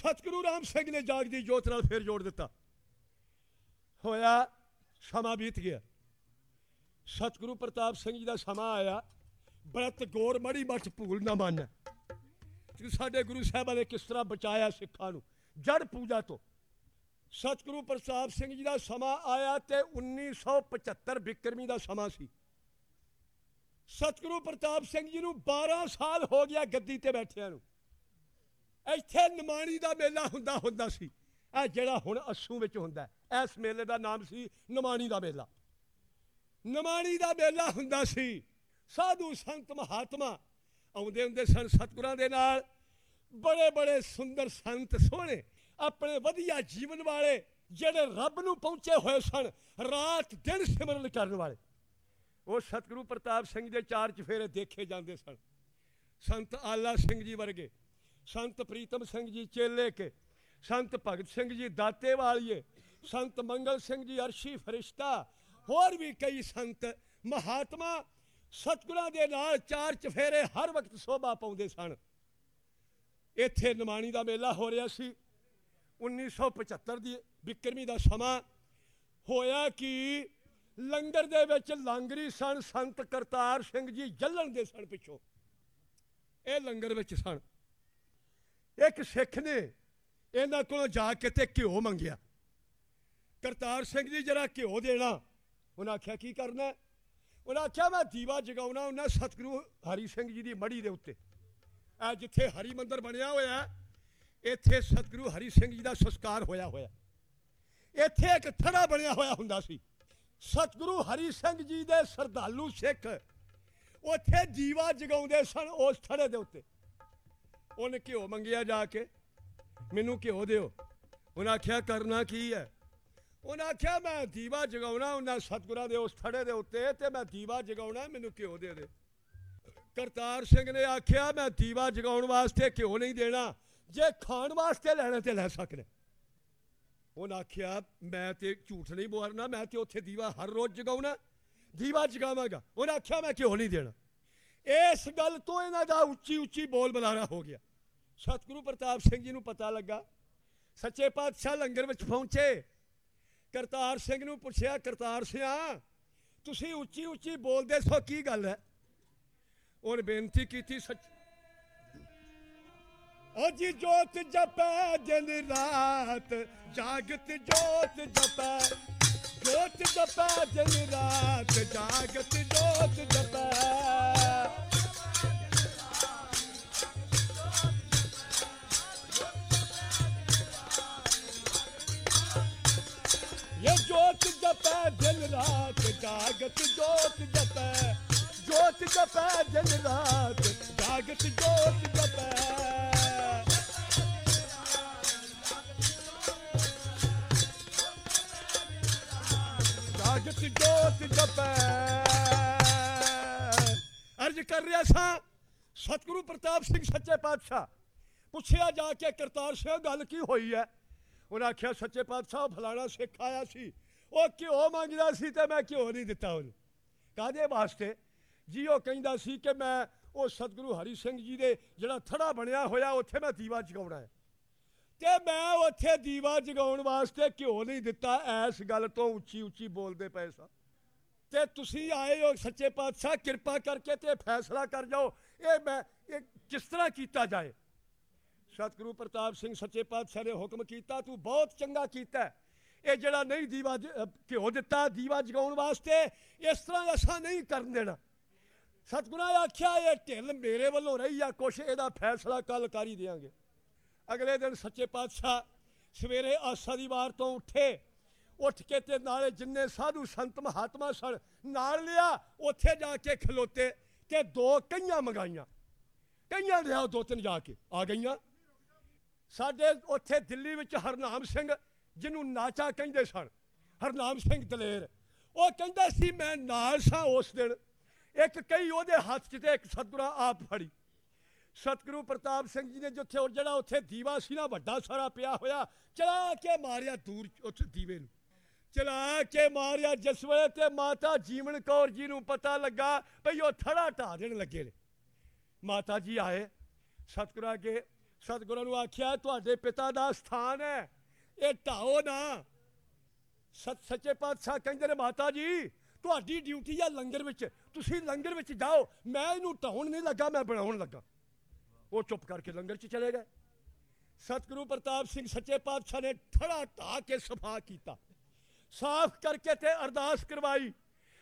ਸਤਿਗੁਰੂ ਰਾਮ ਸਿੰਘ ਨੇ ਜਾਗਦੀ ਜੋਤ ਨਾਲ ਫੇਰ ਜੋੜ ਦਿੱਤਾ। ਹੋਇਆ, ਸਮਾਂ ਬੀਤ ਗਿਆ। ਸਤਿਗੁਰੂ ਪ੍ਰਤਾਪ ਸਿੰਘ ਜੀ ਦਾ ਸਮਾਂ ਆਇਆ। ਬਰਤ ਗੌਰ ਮੜੀ ਮੱਠ ਭੂਲ ਨਾ ਮੰਨ। ਕਿ ਸਾਡੇ ਗੁਰੂ ਸਾਹਿਬਾਂ ਨੇ ਕਿਸ ਤਰ੍ਹਾਂ ਬਚਾਇਆ ਸਿੱਖਾਂ ਨੂੰ? ਜੜ ਪੂਜਾ ਤੋਂ। ਸਤਿਗੁਰੂ ਪ੍ਰਤਾਪ ਸਿੰਘ ਜੀ ਦਾ ਸਮਾਂ ਆਇਆ ਤੇ 1975 ਬਿਕਰਮੀ ਦਾ ਸਮਾਂ ਸੀ। ਸਤਿਗੁਰੂ ਪ੍ਰਤਾਪ ਸਿੰਘ ਜੀ ਨੂੰ 12 ਸਾਲ ਹੋ ਗਿਆ ਗੱਦੀ ਤੇ ਬੈਠਿਆਂ ਨੂੰ। ਇੱਥੇ ਨਿਮਾਣੀ ਦਾ ਮੇਲਾ ਹੁੰਦਾ ਹੁੰਦਾ ਸੀ। ਇਹ ਜਿਹੜਾ ਹੁਣ ਅਸੂ ਵਿੱਚ ਹੁੰਦਾ ਇਸ ਮੇਲੇ ਦਾ ਨਾਮ ਸੀ ਨਿਮਾਣੀ ਦਾ ਮੇਲਾ। ਨਿਮਾਣੀ ਦਾ ਮੇਲਾ ਹੁੰਦਾ ਸੀ, ਸਾਧੂ ਸੰਤ ਮਹਾਤਮਾ ਆਉਂਦੇ ਹੁੰਦੇ ਸਨ ਸਤਿਗੁਰਾਂ ਦੇ ਨਾਲ। ਬੜੇ ਬੜੇ ਸੁੰਦਰ ਸੰਤ ਸੋਹਣੇ, ਆਪਣੇ ਵਧੀਆ ਜੀਵਨ ਵਾਲੇ ਜਿਹੜੇ ਰੱਬ ਨੂੰ ਪਹੁੰਚੇ ਹੋਏ ਸਨ, ਰਾਤ ਦਿਨ ਸਿਮਰਨ ਕਰਨ ਵਾਲੇ। ਉਹ ਸਤਿਗੁਰੂ ਪ੍ਰਤਾਪ ਸਿੰਘ ਦੇ ਚਾਰ ਚਫੇਰੇ ਦੇਖੇ ਜਾਂਦੇ ਸਨ। ਸੰਤ ਆਲਾ ਸਿੰਘ ਜੀ ਵਰਗੇ। ਸੰਤ ਪ੍ਰੀਤਮ ਸਿੰਘ ਜੀ ਚੇਲੇ ਕੇ, ਸੰਤ ਭਗਤ ਸਿੰਘ ਜੀ ਦਾਤੇ ਵਾਲੀਏ, ਸੰਤ ਮੰਗਲ ਸਿੰਘ ਜੀ ਅਰਸ਼ੀ ਫਰਿਸ਼ਤਾ, ਹੋਰ ਵੀ ਕਈ ਸੰਤ ਮਹਾਤਮਾ ਸਤਿਗੁਰਾਂ ਦੇ ਨਾਲ ਚਾਰ ਚਫੇਰੇ ਹਰ ਵਕਤ ਸੋਭਾ ਪਾਉਂਦੇ ਸਨ। ਇੱਥੇ ਨਿਮਾਣੀ ਦਾ ਮੇਲਾ ਹੋ ਰਿਹਾ ਸੀ। 1975 ਦੀ ਬਿਕਰਮੀ ਦਾ ਸਮਾਂ ਹੋਇਆ ਕਿ ਲੰਗਰ ਦੇ ਵਿੱਚ ਲਾਂਗਰੀ ਸਨ, ਸੰਤ ਕਰਤਾਰ ਸਿੰਘ ਜੀ ਜੱਲਣ ਦੇ ਸਨ ਪਿੱਛੋਂ। ਇਹ ਲੰਗਰ ਵਿੱਚ ਸਨ। ਇੱਕ ਸਿੱਖ ਨੇ ਇਹਨਾਂ ਕੋਲੋਂ ਜਾ ਕੇ ਤੇ ਘਿਓ ਮੰਗਿਆ। ਕਰਤਾਰ ਸਿੰਘ ਜੀ ਜਰਾ ਘਿਓ ਦੇਣਾ, ਉਹਨਾਂ ਆਖਿਆ, ਕੀ ਕਰਨਾ? ਹੈ? ਉਹਨਾਂ ਆਖਿਆ, ਮੈਂ ਦੀਵਾ ਜਗਾਉਣਾ ਉਹਨਾਂ ਸਤਿਗੁਰੂ ਹਰੀ ਸਿੰਘ ਜੀ ਦੀ ਮੜੀ ਦੇ ਉੱਤੇ। ਆ ਜਿੱਥੇ ਹਰੀ ਮੰਦਰ ਬਣਿਆ ਹੋਇਆ, ਇੱਥੇ ਸਤਿਗੁਰੂ ਹਰੀ ਸਿੰਘ ਜੀ ਦਾ ਸੰਸਕਾਰ ਹੋਇਆ ਹੋਇਆ। ਇੱਥੇ ਇੱਕ ਥੜਾ ਬਣਿਆ ਹੋਇਆ ਹੁੰਦਾ ਸੀ। ਸਤਿਗੁਰੂ ਹਰੀ ਸਿੰਘ ਜੀ ਦੇ ਸਰਦਾਲੂ ਸਿੱਖ, ਉੱਥੇ ਜੀਵਾ ਜਗਾਉਂਦੇ ਸਨ ਉਸ ਥੜੇ ਦੇ ਉੱਤੇ। ਉਹਨੇ ਘਿਓ ਮੰਗਿਆ ਜਾ ਕੇ। ਮੈਨੂੰ ਘਿਓ ਦਿਓ। ਉਹਨਾਂ ਆਖਿਆ, ਕਰਨਾ ਕੀ ਹੈ? ਉਹਨਾਂ ਆਖਿਆ, ਮੈਂ ਦੀਵਾ ਜਗਾਉਣਾ ਉਹਨਾਂ ਸਤਿਗੁਰਾਂ ਦੇ ਉਸ ਥੜੇ ਦੇ ਉੱਤੇ ਤੇ ਮੈਂ ਦੀਵਾ ਜਗਾਉਣਾ, ਮੈਨੂੰ ਘਿਓ ਦੇ ਦੇ। ਕਰਤਾਰ ਸਿੰਘ ਨੇ ਆਖਿਆ, ਮੈਂ ਦੀਵਾ ਜਗਾਉਣ ਵਾਸਤੇ ਘਿਓ ਨਹੀਂ ਦੇਣਾ। ਜੇ ਖਾਣ ਵਾਸਤੇ ਲੈਣਾ ਤੇ ਲੈ ਸਕਦੇ। ਉਹਨਾਂ ਆਖਿਆ, ਮੈਂ ਤੇ ਝੂਠ ਨਹੀਂ ਬੋਲਣਾ, ਮੈਂ ਤੇ ਉੱਥੇ ਦੀਵਾ ਹਰ ਰੋਜ਼ ਜਗਾਉਣਾ। ਦੀਵਾ ਜਗਾਵਾਂਗਾ। ਉਹਨਾਂ ਆਖਿਆ, ਮੈਂ ਘਿਓ ਨਹੀਂ ਦੇਣਾ। ਇਸ ਗੱਲ ਤੋਂ ਇਹਨਾਂ ਦਾ ਉੱਚੀ ਉੱਚੀ ਬੋਲ ਬੁਲਾਰਾ ਹੋ ਗਿਆ। ਸਤਿਗੁਰੂ ਪ੍ਰਤਾਪ ਸਿੰਘ ਜੀ ਨੂੰ ਪਤਾ ਲੱਗਾ। ਸੱਚੇ ਪਾਤਸ਼ਾਹ ਲੰਗਰ ਵਿੱਚ ਪਹੁੰਚੇ। ਕਰਤਾਰ ਸਿੰਘ ਨੂੰ ਪੁੱਛਿਆ, ਕਰਤਾਰ ਸਿਆ, ਤੁਸੀਂ ਉੱਚੀ ਉੱਚੀ ਬੋਲਦੇ ਸੋ ਕੀ ਗੱਲ ਹੈ? ਉਹਨੇ ਬੇਨਤੀ ਕੀਤੀ ਸੱਚ। ਅਜ ਜੋਤ ਜਪੈ, ਦਿਨ ਰਾਤ ਜਾਗਤ ਜੋਤ ਜਪੈ। ਜੋਤ ਜਪੈ ਦਿਨ ਰਾਤ ਜਾਗਤ ਜੋਤ ਜਪੈ ये जोत जपै दिन रात जागत जोत जपै जोत जपै दिन रात जागत जोत जपै ਕਰ ਰਿਹਾ ਸਾਂ। ਸਤਿਗੁਰੂ ਪ੍ਰਤਾਪ ਸਿੰਘ ਸੱਚੇ ਪਾਤਸ਼ਾਹ, ਪੁੱਛਿਆ ਜਾ ਕੇ ਕਰਤਾਰ ਸਿੰਘ, ਗੱਲ ਕੀ ਹੋਈ ਹੈ ਉਹਨਾਂ ਆਖਿਆ, ਸੱਚੇ ਪਾਤਸ਼ਾਹ, ਫਲਾਣਾ ਸਿੱਖ ਆਇਆ ਸੀ। ਉਹ ਘਿਓ ਮੰਗਦਾ ਸੀ ਤੇ ਮੈਂ ਘਿਓ ਨਹੀਂ ਦਿੱਤਾ ਉਹਨੂੰ। ਕਾਦੇ ਵਾਸਤੇ? ਜੀ ਉਹ ਕਹਿੰਦਾ ਸੀ ਕਿ ਮੈਂ ਉਹ ਸਤਿਗੁਰੂ ਹਰੀ ਸਿੰਘ ਜੀ ਦੇ ਜਿਹੜਾ ਥੜਾ ਬਣਿਆ ਹੋਇਆ, ਉੱਥੇ ਮੈਂ ਦੀਵਾ ਜਗਾਉਣਾ ਹੈ ਤੇ ਮੈਂ ਉੱਥੇ ਦੀਵਾ ਜਗਾਉਣ ਵਾਸਤੇ ਘਿਓ ਨਹੀਂ ਦਿੱਤਾ, ਐਸ ਗੱਲ ਤੋਂ ਉੱਚੀ ਉੱਚੀ ਬੋਲਦੇ ਪਏ ਸਾਂ। ਤੇ ਤੁਸੀਂ ਆਏ ਹੋ ਸੱਚੇ ਪਾਤਸ਼ਾਹ, ਕਿਰਪਾ ਕਰਕੇ ਤੇ ਫੈਸਲਾ ਕਰ ਜਾਓ। ਇਹ ਮੈਂ, ਇਹ ਕਿਸ ਤਰ੍ਹਾਂ ਕੀਤਾ ਜਾਏ? ਸਤਿਗੁਰੂ ਪ੍ਰਤਾਪ ਸਿੰਘ ਸੱਚੇ ਪਾਤਸ਼ਾਹ ਨੇ ਹੁਕਮ ਕੀਤਾ, ਤੂੰ ਬਹੁਤ ਚੰਗਾ ਕੀਤਾ। ਇਹ ਜਿਹੜਾ ਨਹੀਂ ਦੀਵਾ ਘਿਓ ਦਿੱਤਾ ਦੀਵਾ ਜਗਾਉਣ ਵਾਸਤੇ, ਇਸ ਤਰ੍ਹਾਂ ਅਸਾਂ ਨਹੀਂ ਕਰਨ ਦੇਣਾ। ਸਤਿਗੁਰਾਂ ਨੇ ਆਖਿਆ, ਇਹ ਢਿੱਲ ਮੇਰੇ ਵੱਲੋਂ ਰਹੀ ਆ, ਕੁਛ ਇਹਦਾ ਫੈਸਲਾ ਕੱਲ ਕਰ ਹੀ ਦਿਆਂਗੇ। ਅਗਲੇ ਦਿਨ ਸੱਚੇ ਪਾਤਸ਼ਾਹ ਸਵੇਰੇ ਆਸਾ ਦੀ ਵਾਰ ਤੋਂ ਉੱਠੇ। ਉੱਠ ਕੇ ਤੇ ਨਾਲੇ ਜਿੰਨੇ ਸਾਧੂ ਸੰਤ ਮਹਾਤਮਾ ਸਨ, ਨਾਲ ਲਿਆ, ਉੱਥੇ ਜਾ ਕੇ ਖਲੋਤੇ ਕਿ ਦੋ ਕਈਆਂ ਮੰਗਾਈਆਂ। ਕਈਆਂ ਲਿਆ ਦੋ ਤਿੰਨ ਜਾ ਕੇ ਆ ਗਈਆਂ। ਸਾਡੇ ਉੱਥੇ ਦਿੱਲੀ ਵਿੱਚ ਹਰਨਾਮ ਸਿੰਘ, ਜਿਹਨੂੰ ਨਾਚਾ ਕਹਿੰਦੇ ਸਨ, ਹਰਨਾਮ ਸਿੰਘ ਦਲੇਰ। ਉਹ ਕਹਿੰਦਾ ਸੀ, ਮੈਂ ਨਾਲ ਸਾਂ ਉਸ ਦਿਨ। ਇੱਕ ਕਈ ਉਹਦੇ ਹੱਥ 'ਚ ਤੇ ਇੱਕ ਸਤਿਗੁਰਾਂ ਆਪ ਫੜੀ। ਸਤਿਗੁਰੂ ਪ੍ਰਤਾਪ ਸਿੰਘ ਜੀ ਨੇ ਜਿੱਥੇ ਉਹ ਜਿਹੜਾ ਉੱਥੇ ਦੀਵਾ ਸੀ ਨਾ, ਵੱਡਾ ਸਾਰਾ ਪਿਆ ਹੋਇਆ, ਚਲਾ ਕੇ ਮਾਰਿਆ ਦੂਰ ਉੱਥੇ ਦੀਵੇ ਨੂੰ। ਚਲਾ ਕੇ ਮਾਰਿਆ। ਜਿਸ ਵੇਲੇ ਤੇ ਮਾਤਾ ਜੀਵਨ ਕੌਰ ਜੀ ਨੂੰ ਪਤਾ ਲੱਗਾ ਭਈ ਉਹ ਥੜਾ ਢਾ ਦੇਣ ਲੱਗੇ ਨੇ। ਮਾਤਾ ਜੀ ਆਏ। ਸਤਿਗੁਰਾਂ ਅੱਗੇ ਸਤਿਗੁਰਾਂ ਨੂੰ ਆਖਿਆ, ਤੁਹਾਡੇ ਪਿਤਾ ਦਾ ਸਥਾਨ ਹੈ। ਇਹ ਢਾਓ ਨਾ। ਸੱਚ ਸੱਚੇ ਪਾਤਸ਼ਾਹ ਕਹਿੰਦੇ ਨੇ, ਮਾਤਾ ਜੀ, ਤੁਹਾਡੀ ਡਿਊਟੀ ਆ ਲੰਗਰ ਵਿੱਚ। ਤੁਸੀਂ ਲੰਗਰ ਵਿੱਚ ਜਾਓ। ਮੈਂ ਇਹਨੂੰ ਢਾਉਣ ਨਹੀਂ ਲੱਗਾ, ਮੈਂ ਬਣਾਉਣ ਲੱਗਾ। ਉਹ ਚੁੱਪ ਕਰਕੇ ਲੰਗਰ 'ਚ ਚਲੇ ਗਏ। ਸਤਿਗੁਰੂ ਪ੍ਰਤਾਪ ਸਿੰਘ ਸੱਚੇ ਪਾਤਸ਼ਾਹ ਨੇ ਥੜਾ ਢਾ ਕੇ ਸਫਾ ਕੀਤਾ। ਸਾਫ਼ ਕਰਕੇ ਤੇ ਅਰਦਾਸ ਕਰਵਾਈ।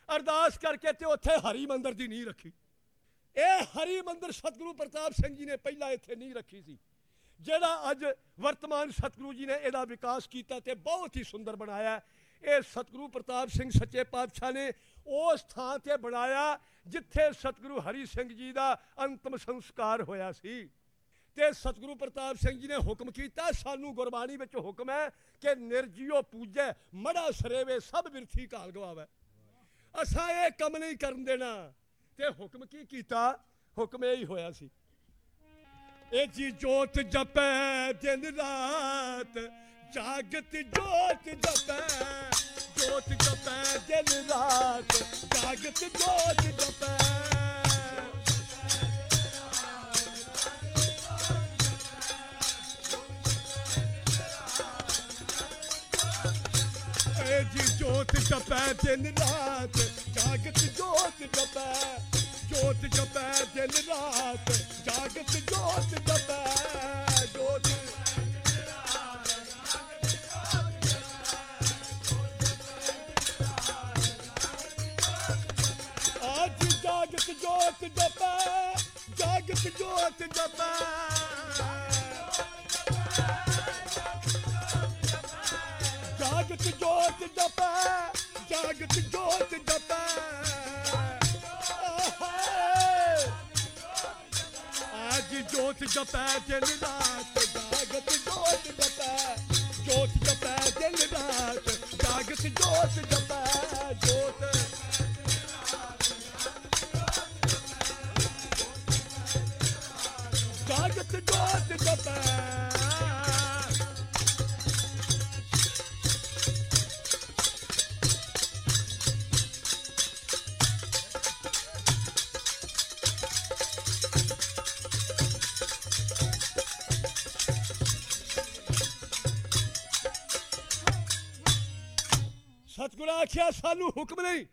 ਅਰਦਾਸ ਕਰਕੇ ਤੇ ਉੱਥੇ ਹਰੀ ਮੰਦਰ ਦੀ ਨੀਂਹ ਰੱਖੀ। ਇਹ ਹਰੀ ਮੰਦਰ ਸਤਿਗੁਰੂ ਪ੍ਰਤਾਪ ਸਿੰਘ ਜੀ ਨੇ ਪਹਿਲਾਂ ਇੱਥੇ ਨਹੀਂ ਰੱਖੀ ਸੀ, ਜਿਹੜਾ ਅੱਜ ਵਰਤਮਾਨ ਸਤਿਗੁਰੂ ਜੀ ਨੇ ਇਹਦਾ ਵਿਕਾਸ ਕੀਤਾ ਤੇ ਬਹੁਤ ਹੀ ਸੁੰਦਰ ਬਣਾਇਆ। ਇਹ ਸਤਿਗੁਰੂ ਪ੍ਰਤਾਪ ਸਿੰਘ ਸੱਚੇ ਪਾਤਸ਼ਾਹ ਨੇ ਉਸ ਥਾਂ ਤੇ ਬਣਾਇਆ, ਜਿੱਥੇ ਸਤਿਗੁਰੂ ਹਰੀ ਸਿੰਘ ਜੀ ਦਾ ਅੰਤਮ ਸੰਸਕਾਰ ਹੋਇਆ ਸੀ। ਤੇ ਸਤਿਗੁਰੂ ਪ੍ਰਤਾਪ ਸਿੰਘ ਜੀ ਨੇ ਹੁਕਮ ਕੀਤਾ, ਸਾਨੂੰ ਗੁਰਬਾਣੀ ਵਿੱਚ ਹੁਕਮ ਹੈ ਕਿ ਨਿਰਜੀਓ ਪੂਜੈ, ਮੜਾ ਸਰੇਵੇ, ਸਭ ਬਿਰਥੀ ਕਾਲ ਗਵਾਵੇ। ਅਸਾਂ ਇਹ ਕੰਮ ਨਹੀਂ ਕਰਨ ਦੇਣਾ। ਤੇ ਹੁਕਮ ਕੀ ਕੀਤਾ? ਹੁਕਮ ਇਹ ਹੀ ਹੋਇਆ ਸੀ। ਇਹ ਜੀ ਜੋਤ ਜਪੈ, ਦਿਨ ਰਾਤ, ਜਾਗਤ ਜੋਤ ਜਪੈ ਜੋਤ ਜਪੈ, ਦਿਨ ਰਾਤ, ਜਾਗਤ ਜੋਤ ਜਪੈ। ਜਪੈ ਦਿਨ ਰਾਤ, ਜਾਗਤ ਜੋਤ ਜਪੈ। ਜੋਤ ਜਪੈ ਦਿਨ ਰਾਤ, ਜਾਗਤ ਜੋਤ ਜਪੈ। ਜੋਤ ਅੱਜ ਜਾਗਤ ਜੋਤ ਜਪੈ। ਜਾਗਤ ਜੋਤ ਜਪੈ। ਜਾਗਤ ਜੋਤ ਜਪੈ ਅੱਜ ਜੋਤ ਜਪੈ ਦਿਨ ਰਾਤ ਜਾਗਤ ਜੋਤ ਜਪੈ ਜੋਤ ਜਪੈ ਦਿਨ ਰਾਤ ਜਾਗਤ ਜੋਤ ਜਪੈ ਜੋਤ ਜਾਗਤ ਜੋਤ ਜਪੈ ਆਖਿਆ, ਸਾਨੂੰ ਹੁਕਮ ਨਹੀਂ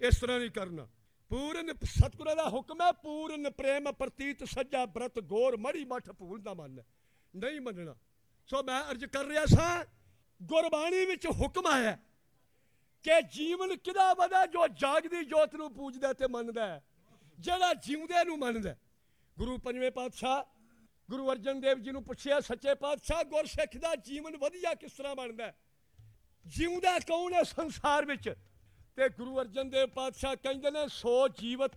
ਇਸ ਤਰ੍ਹਾਂ ਨਹੀਂ ਕਰਨਾ। ਪੂਰਨ ਸਤਿਗੁਰਾਂ ਦਾ ਹੁਕਮ ਹੈ, ਪੂਰਨ ਪ੍ਰੇਮ ਪ੍ਰਤੀਤ ਸੱਜਾ ਬ੍ਰਤ ਗੋਰ ਮੜੀ ਮਠ ਭੂਲ ਦਾ ਮੰਨ। ਨਹੀਂ ਮੰਨਣਾ। ਸੋ ਮੈਂ ਅਰਜ ਕਰ ਰਿਹਾ ਸਾਂ, ਗੁਰਬਾਣੀ ਵਿੱਚ ਹੁਕਮ ਆਇਆ ਕਿ ਜੀਵਨ ਕਿਦਾ ਵਧਾ ਜੋ ਜਾਗਦੀ ਜੋਤ ਨੂੰ ਪੂਜਦਾ ਤੇ ਮੰਨਦਾ ਜਿਹੜਾ ਜਿਉਂਦੇ ਨੂੰ ਮੰਨਦਾ ਗੁਰੂ ਪੰਜਵੇਂ ਪਾਤਸ਼ਾਹ, ਗੁਰੂ ਅਰਜਨ ਦੇਵ ਜੀ ਨੂੰ ਪੁੱਛਿਆ, ਸੱਚੇ ਪਾਤਸ਼ਾਹ, ਗੁਰਸਿੱਖ ਦਾ ਜੀਵਨ ਵਧੀਆ ਕਿਸ ਤਰ੍ਹਾਂ ਬਣਦਾ ਜਿਉਂਦਾ ਕੌਣ ਹੈ ਸੰਸਾਰ ਵਿੱਚ? ਤੇ ਗੁਰੂ ਅਰਜਨ ਦੇਵ ਪਾਤਸ਼ਾਹ ਕਹਿੰਦੇ ਨੇ, ਸੋ ਜੀਵਤ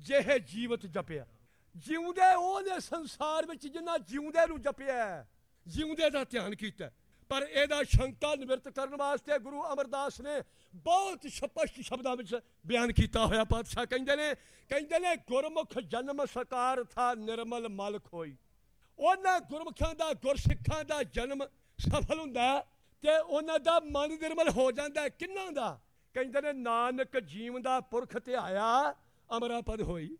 ਜਿਹੇ ਜੀਵਤ ਜਪਿਆ। ਜਿਉਂਦੇ ਉਹਨੇ ਸੰਸਾਰ ਵਿੱਚ ਜਿੰਨਾ ਜਿਉਂਦੇ ਨੂੰ ਜਪਿਆ ਜਿਉਂਦੇ ਦਾ ਧਿਆਨ ਕੀਤਾ ਪਰ ਇਹਦਾ ਸ਼ੰਕਾ ਨਿਵਰਤ ਕਰਨ ਵਾਸਤੇ ਗੁਰੂ ਅਮਰਦਾਸ ਨੇ ਬਹੁਤ ਸਪਸ਼ਟ ਸ਼ਬਦਾਂ ਵਿੱਚ ਬਿਆਨ ਕੀਤਾ ਹੋਇਆ ਪਾਤਸ਼ਾਹ ਕਹਿੰਦੇ ਨੇ ਕਹਿੰਦੇ ਨੇ, ਗੁਰਮੁਖ ਜਨਮ ਸਕਾਰ ਥਾ ਨਿਰਮਲ ਮਲ ਖੋਈ ਉਹਨਾਂ ਗੁਰਮੁਖਾਂ ਦਾ, ਗੁਰਸਿੱਖਾਂ ਦਾ ਜਨਮ ਸਫਲ ਹੁੰਦਾ ਤੇ ਉਹਨਾਂ ਦਾ ਮਨ ਨਿਰਮਲ ਹੋ ਜਾਂਦਾ ਹੈ। ਕਿੰਨਾਂ ਦਾ? ਕਹਿੰਦੇ ਨੇ, ਨਾਨਕ ਜੀਵ ਦਾ ਪੁਰਖ ਧਿਆਇਆ ਅਮਰਾਪਦ ਹੋਈ।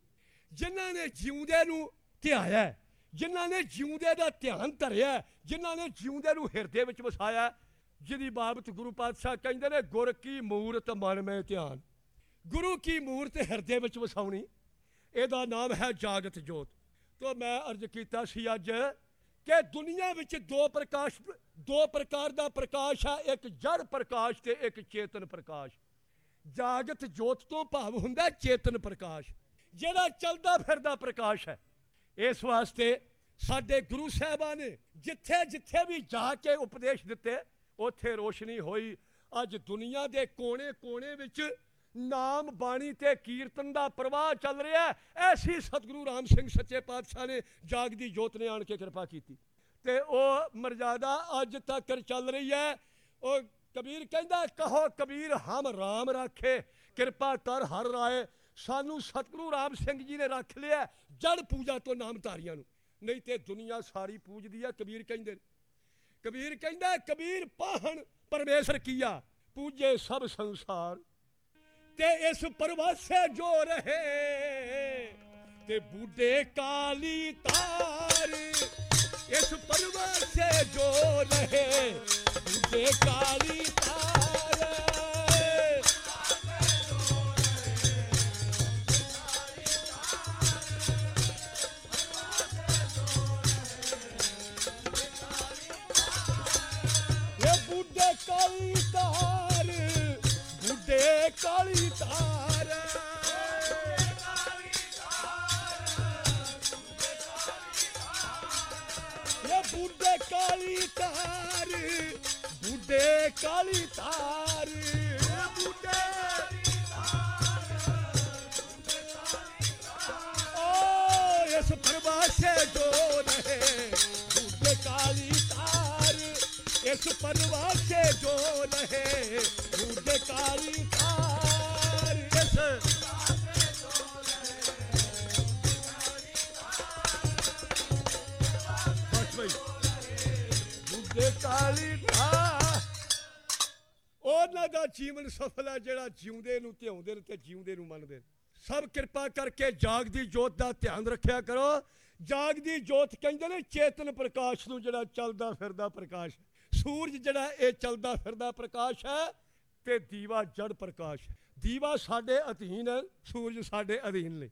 ਜਿਨ੍ਹਾਂ ਨੇ ਜਿਉਂਦੇ ਨੂੰ ਧਿਆਇਆ ਜਿਨ੍ਹਾਂ ਨੇ ਜਿਉਂਦੇ ਦਾ ਧਿਆਨ ਧਰਿਆ ਜਿਨ੍ਹਾਂ ਨੇ ਜਿਉਂਦੇ ਨੂੰ ਹਿਰਦੇ ਵਿੱਚ ਵਸਾਇਆ ਜਿਹਦੀ ਬਾਬਤ ਗੁਰੂ ਪਾਤਸ਼ਾਹ ਕਹਿੰਦੇ ਨੇ, ਗੁਰ ਕੀ ਮੂਰਤ ਮਨ ਮੈਂ ਧਿਆਨ। ਗੁਰੂ ਕੀ ਮੂਰਤ ਹਿਰਦੇ ਵਿੱਚ ਵਸਾਉਣੀ। ਇਹਦਾ ਨਾਮ ਹੈ ਜਾਗਤ ਜੋਤ। ਤੋਂ ਮੈਂ ਅਰਜ਼ ਕੀਤਾ ਸੀ ਅੱਜ ਕਿ ਦੁਨੀਆ ਵਿੱਚ ਦੋ ਪ੍ਰਕਾਸ਼, ਦੋ ਪ੍ਰਕਾਰ ਦਾ ਪ੍ਰਕਾਸ਼ ਹੈ ਇੱਕ ਜੜ ਪ੍ਰਕਾਸ਼ ਤੇ ਇੱਕ ਚੇਤਨ ਪ੍ਰਕਾਸ਼। ਜਾਗਤ ਜੋਤ ਤੋਂ ਭਾਵ ਹੁੰਦਾ ਚੇਤਨ ਪ੍ਰਕਾਸ਼। ਜਿਹੜਾ ਚੱਲਦਾ ਫਿਰਦਾ ਪ੍ਰਕਾਸ਼ ਹੈ। ਇਸ ਵਾਸਤੇ ਸਾਡੇ ਗੁਰੂ ਸਾਹਿਬਾਨ ਨੇ ਜਿੱਥੇ ਜਿੱਥੇ ਵੀ ਜਾ ਕੇ ਉਪਦੇਸ਼ ਦਿੱਤੇ, ਉੱਥੇ ਰੋਸ਼ਨੀ ਹੋਈ। ਅੱਜ ਦੁਨੀਆ ਦੇ ਕੋਨੇ-ਕੋਨੇ ਵਿੱਚ ਨਾਮ ਬਾਣੀ ਤੇ ਕੀਰਤਨ ਦਾ ਪ੍ਰਵਾਹ ਚੱਲ ਰਿਹਾ ਐਸੀ ਸਤਿਗੁਰੂ ਰਾਮ ਸਿੰਘ ਸੱਚੇ ਪਾਤਸ਼ਾਹ ਨੇ ਜਾਗਦੀ ਜੋਤ ਨੇ ਆਣ ਕੇ ਕਿਰਪਾ ਕੀਤੀ। ਤੇ ਉਹ ਮਰਜ਼ਾਦਾ ਅੱਜ ਤੱਕ ਚੱਲ ਰਹੀ ਹੈ। ਉਹ ਕਬੀਰ ਕਹਿੰਦਾ, ਕਹੋ ਕਬੀਰ, ਹਮ ਰਾਮ ਰਾਖੇ, ਕਿਰਪਾ ਕਰ ਹਰ ਰਾਏ। ਸਾਨੂੰ ਸਤਿਗੁਰੂ ਰਾਮ ਸਿੰਘ ਜੀ ਨੇ ਰੱਖ ਲਿਆ ਜੜ ਪੂਜਾ ਤੋਂ ਨਾਮਧਾਰੀਆਂ ਨੂੰ। ਨਹੀਂ ਤੇ ਦੁਨੀਆ ਸਾਰੀ ਪੂਜਦੀ ਆ, ਕਬੀਰ ਕਹਿੰਦੇ ਨੇ। ਕਬੀਰ ਕਹਿੰਦਾ, ਕਬੀਰ ਪਾਹਣ, ਪਰਮੇਸ਼ਰ ਕੀਆ, ਪੂਜੇ ਸਭ ਸੰਸਾਰ। ਤੇ ਇਸ ਪਰਵਾਸੇ ਜੋ ਰਹੇ, ਤੇ ਬੁੱਢੇ ਕਾਲੀ ਤਾਰ, ਇਸ ਪਰਵਾਸੇ ਜੋ ਰਹੇ, ਬੁੱਢੇ ਕਾਲੀ काली तार बूढ़े काली तार बूढ़े ओ इस प्रभा से जो रहे, बूढ़े काली तार इस प्रभा से जो रहे, बूढ़े काली ਉਹਨਾਂ ਦਾ ਜੀਵਨ ਸਫਲ ਹੈ ਜਿਹੜਾ ਜਿਉਂਦੇ ਨੂੰ, ਧਿਆਉਂਦੇ ਨੇ ਤੇ ਜਿਉਂਦੇ ਨੂੰ ਮੰਨਦੇ ਨੇ। ਸਭ ਕਿਰਪਾ ਕਰਕੇ ਜਾਗਦੀ ਜੋਤ ਦਾ ਧਿਆਨ ਰੱਖਿਆ ਕਰੋ। ਜਾਗਦੀ ਜੋਤ ਕਹਿੰਦੇ ਨੇ, ਚੇਤਨ ਪ੍ਰਕਾਸ਼ ਨੂੰ ਜਿਹੜਾ ਚੱਲਦਾ ਫਿਰਦਾ ਪ੍ਰਕਾਸ਼। ਸੂਰਜ ਜਿਹੜਾ ਇਹ ਚੱਲਦਾ ਫਿਰਦਾ ਪ੍ਰਕਾਸ਼ ਹੈ ਤੇ ਦੀਵਾ ਜੜ ਪ੍ਰਕਾਸ਼ ਹੈ। ਦੀਵਾ ਸਾਡੇ ਅਧੀਨ ਹੈ, ਸੂਰਜ ਸਾਡੇ ਅਧੀਨ ਨੇ।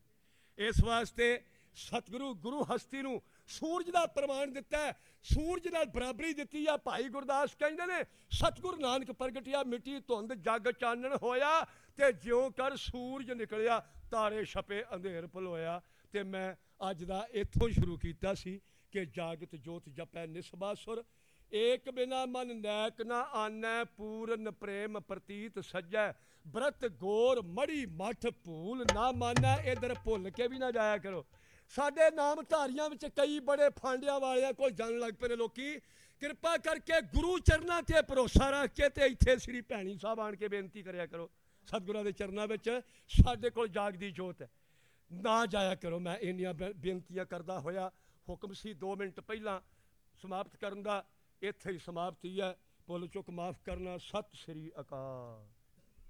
ਇਸ ਵਾਸਤੇ ਸਤਿਗੁਰੂ ਗੁਰੂ ਹਸਤੀ ਨੂੰ ਸੂਰਜ ਦਾ ਪ੍ਰਮਾਣ ਦਿੱਤਾ ਸੂਰਜ ਨਾਲ ਬਰਾਬਰੀ ਦਿੱਤੀ ਆ। ਭਾਈ ਗੁਰਦਾਸ ਕਹਿੰਦੇ ਨੇ, ਸਤਿਗੁਰੂ ਨਾਨਕ ਪ੍ਰਗਟਿਆ ਮਿੱਟੀ ਧੁੰਦ ਜਗ ਚਾਨਣ ਹੋਇਆ ਤੇ ਜਿਉਂ ਕਰ ਸੂਰਜ ਨਿਕਲਿਆ, ਤਾਰੇ ਛਪੇ, ਅੰਧੇਰ ਭਲੋਇਆ। ਤੇ ਮੈਂ ਅੱਜ ਦਾ ਇੱਥੋਂ ਸ਼ੁਰੂ ਕੀਤਾ ਸੀ ਕਿ ਜਾਗਤ ਜੋਤ ਜਪੈ ਨਿਸਬਾਸੁਰ ਏਕ ਬਿਨਾ ਮਨ ਨੈਕ ਨਾ ਆਨੈ, ਪੂਰਨ ਪ੍ਰੇਮ ਪ੍ਰਤੀਤ ਸੱਜੈ। ਬ੍ਰਤ ਗੋਰ ਮੜੀ ਮਠ ਭੂਲ ਨਾ ਮਾਨੈ, ਇਧਰ ਭੁੱਲ ਕੇ ਵੀ ਨਾ ਜਾਇਆ ਕਰੋ। ਸਾਡੇ ਨਾਮ ਧਾਰੀਆਂ ਵਿੱਚ ਕਈ ਬੜੇ ਫਾਂਡਿਆਂ ਵਾਲਿਆਂ ਕੋਲ ਜਾਣ ਲੱਗ ਪਏ ਨੇ ਲੋਕੀ। ਕਿਰਪਾ ਕਰਕੇ ਗੁਰੂ ਚਰਨਾਂ ਤੇ ਭਰੋਸਾ ਰੱਖ ਕੇ ਤੇ ਇੱਥੇ ਸ੍ਰੀ ਭੈਣੀ ਸਾਹਿਬ ਆਣ ਕੇ ਬੇਨਤੀ ਕਰਿਆ ਕਰੋ, ਸਤਿਗੁਰਾਂ ਦੇ ਚਰਨਾਂ ਵਿੱਚ। ਸਾਡੇ ਕੋਲ ਜਾਗਦੀ ਜੋਤ ਹੈ। ਨਾ ਜਾਇਆ ਕਰੋ, ਮੈਂ ਇੰਨੀਆਂ ਬੇ- ਬੇਨਤੀਆਂ ਕਰਦਾ ਹੋਇਆ। ਹੁਕਮ ਸੀ 2 ਮਿੰਟ ਪਹਿਲਾਂ ਸਮਾਪਤ ਕਰਨ ਦਾ, ਇੱਥੇ ਹੀ ਸਮਾਪਤੀ ਹੈ। ਭੁੱਲ ਚੁੱਕ ਮਾਫ ਕਰਨਾ। ਸਤਿ ਸ੍ਰੀ ਅਕਾਲ।